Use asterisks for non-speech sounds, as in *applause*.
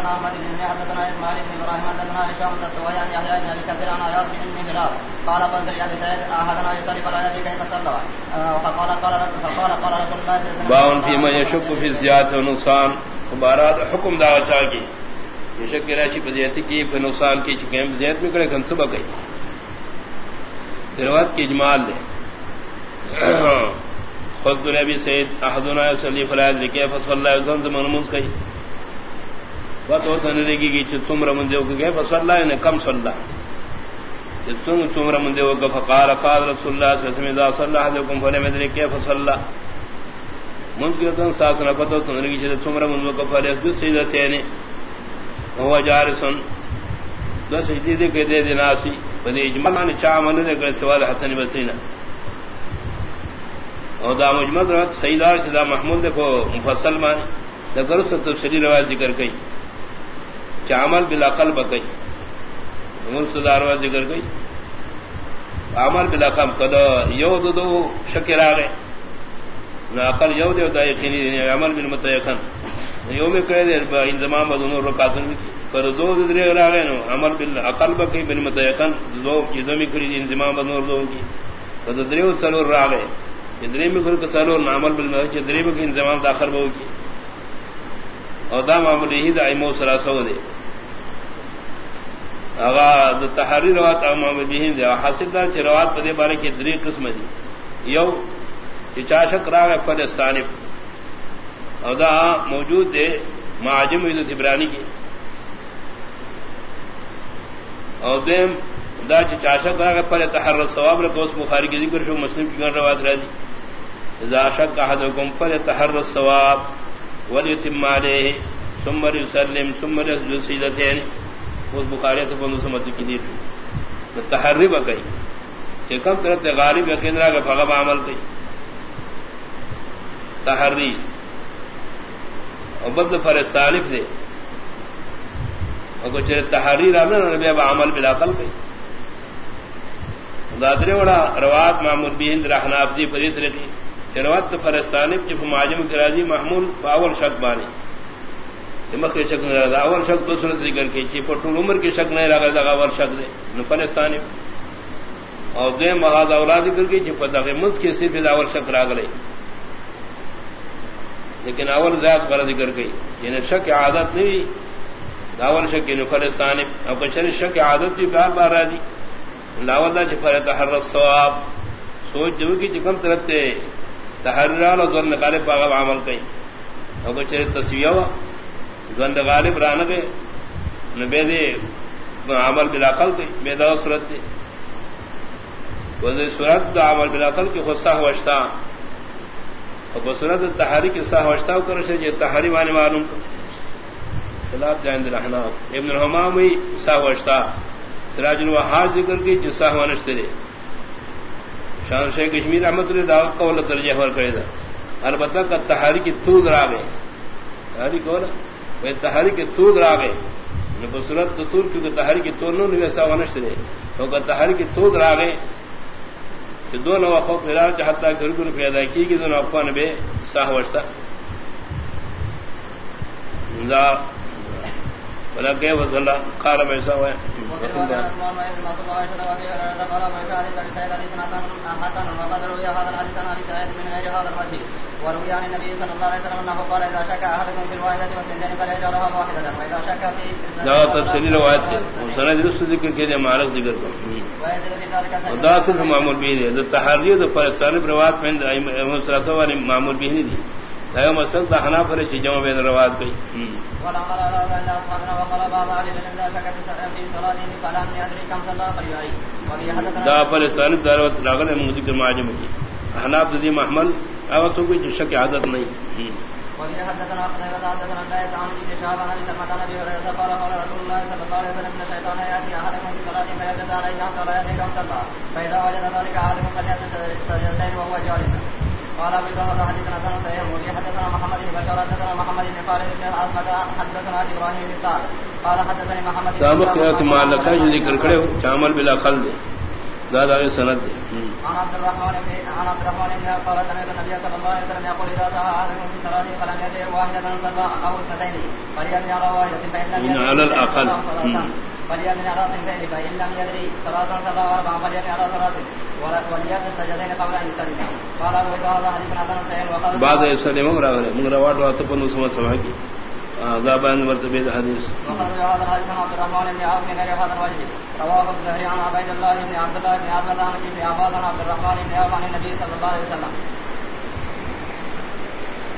حدثنا احمد بن حدثنا اسماعيل بن ابراهيم حدثنا هشام بن سويان يحيى بن ابي كثير عن اياس بن هلال قال قلت لابي سعيد احدنا يصلي فلا يدري كيف صلى فقال قال فقال قال رسول الله صلى الله عليه وسلم باون فيما يشك في زيادة ونقصان مبارات حکم دا چاہ کی؟ شک کی راشی فضیتی کی پھر نقصان کی ہیں زیادت میں کرے کن صبح گئی روایت کی اجمال لے *coughs* خود نبی سید احدنا صلی فلا لکے فصل اللہ علیہ وسلم منموز کئی. بات ہوتا نہیں لگی کہ تمر مندے ہو گئے فصل اللہ نے کم صلی اللہ۔ تم تمر مندے ہو گئے فقال قال رسول اللہ صلی اللہ علیہ وسلم اذا صلی اللہ علیکم فلم ادری من کی تو ساس نہ پتہ تو نہیں کہ تمر مندے کو فلے جو سیدتے نے۔ هو جارسن دو سجدی دے کہ دے دیناسی بنی اجماع نے چا من دے کہ سوال حسن بصرینا اور دا مجمد رات سیدار چدا محمود کو مفصل مانی نگر سے تفصیلی روایت ذکر کئی۔ چامل بلا قلب کئی مستدار روایت ذکر کئی عمل بلا قلب کدا یو دو دو شکر آگئے نہ عقل یو دے دا یقینی دے یعنی عمل بالمتیقن. یو میں کرے دے انضمام بدون رکاتن میں کر دو درے راگئے نو عمل بالعقل بکی بالمتیقن دو جدو میں کری انضمام بدون دو کی کدا درے چلو راگئے جدری میں گھر کسالو نامل بل میں جدری میں انضمام داخل بہو کی اور دا معمول ہی دا ایمو سراسو دے اگا دا تحری روات معمول بھی دے حاصل دار چھ روات پدے بارے کی دری قسم دی یو کہ چاشک راگ فلسطانی اور دا موجود دے معاجم عید تبرانی کی اور دیم دا چاشک راگ فل تحر ثواب رکھ اس بخاری کی ذکر شو، مسلم کی روات رہ دی اذا شك احدكم فليتحرى الصواب وليتم عليه ثم يسلم ثم يسجد سجدتين اس بخاری تو بندو سمجھ کی دی تحری بکئی کہ کم طرف غالب یقین رہا کہ فغب عمل کی تحری اور بدل فرستانف دے۔ اور کچھ تحری رہا نا نبی اب عمل بلا قل کی دادرے وڑا روات معمول بھی ہند رحنا ابدی فریت رہی چروت فرستانی جب معجم کراجی محمول اول شک بانی۔ مخ شک نہیں رہا اول شک تو سنت ذکر کی چی پٹول عمر کی شک نہیں رہا تھا اول شک دے۔ نو اور دے محاذ اولاد ذکر کی چی پتہ مت کی صرف اول شک راگ لے لیکن اول ذات پر ذکر گئی یعنی شک عادت نہیں اول شک یعنی نو فلسطانی اور کچھ شک عادت بھی بار بار راضی۔ لاول دا چی فرت ہر ثواب۔ سوچ جو کی چکم طرف تحرال اور ذن غالب باغ عمل کئی۔ اور کچھ تصویہ ہوا۔ ذن غالب ران گئے بے دے عمل بلاقل کئی بے دا صورت دے۔ وزی صورت دا عمل بلاقل کی خود ساہ وشتا۔ اور صورت تحری کی ساہ وشتا کر سے جو تحری معنی معلوم خلاف جائند رہنا۔ ابن الحمام ہوئی ساہ وشتا۔ سراج الوحاد ذکر کی جو ساہ ونشتے دے۔ شان شیخ کشمیر احمد نے دعوت کا والا درجہ کرے دا۔ البتہ کا تحاری کی تود را گئے۔ تحاری کو وہ تحاری کی تود را گئے بصورت تو تور کیونکہ تحاری کی تور نو ویسا ونشت دے. تو کہ تحاری تور را گئے کہ دو نو وقف ملار چاہتا گھر گھر پیدا کی کہ دونوں افغان بے ساہ وشتا. ولا کہ وہ اللہ قال میں ایسا ہے۔ وروي عن النبي صلى الله عليه وسلم انه قال اذا شك احدكم في الواحده والثنتين فليجعلها واحده واذا شك في لا تفصيل روایت ہے۔ سند رس ذکر کے معرض ذکر کر۔ خدا صرف معمول بھی ہے۔ تحریر تو فرستان روایت میں ائمہ ثلاثہ والے معمول بھی نہیں دی ہے مسل دا حنا پر چ جمع بین روایت گئی دا پر سن دروت لاگل مودی کے معجم کی۔ حنا دی محمل او تو کوئی شک عادت نہیں۔ وفي حدثنا قتيبة حدثنا لا يتعامل ابن شهاب عن ابي سلمة عن ابي هريرة قال قال رسول الله صلى الله عليه وسلم ان الشيطان ياتي احدكم في صلاة فيجد عليه حتى لا يدري كم صلى فاذا وجد ذلك احدكم فليأت سجدتين وهو جالس قال ابي داود حدثنا سنة سيم وفي حدثنا محمد بن بشار حدثنا محمد بن خالد بن احمد حدثنا ابراهيم بن قال قال حدثني محمد بن معلقہ ذکر کرے چامل بلا قلب. دادا سند. عن عبد الرحمن بن عن عبد الرحمن بن قال سمعت النبي صلى الله عليه وسلم يقول اذا سعى احدكم في صلاته فلم يدع واحده صلى او اثنتين فليمن على واحده فان لم يدري على الاقل فليمن على اثنتين فان لم يدري صلاه صلى اربعا فليمن على صلاه وليسجد سجدين قبل ان يسلم. قال ابو هذا حديث حسن صحيح وقال بعد يسلم امر من رواه واتقوا سما سما کی. ذابان مرتبه الحديث وقال هذا الحديث عن عبد الرحمن بن عوف بن هذا الوجه. رواه الزهري عن عبيد الله بن عبد الله بن عبد الله بن عباس عن عبد الرحمن بن عوف عن النبي صلى الله عليه وسلم.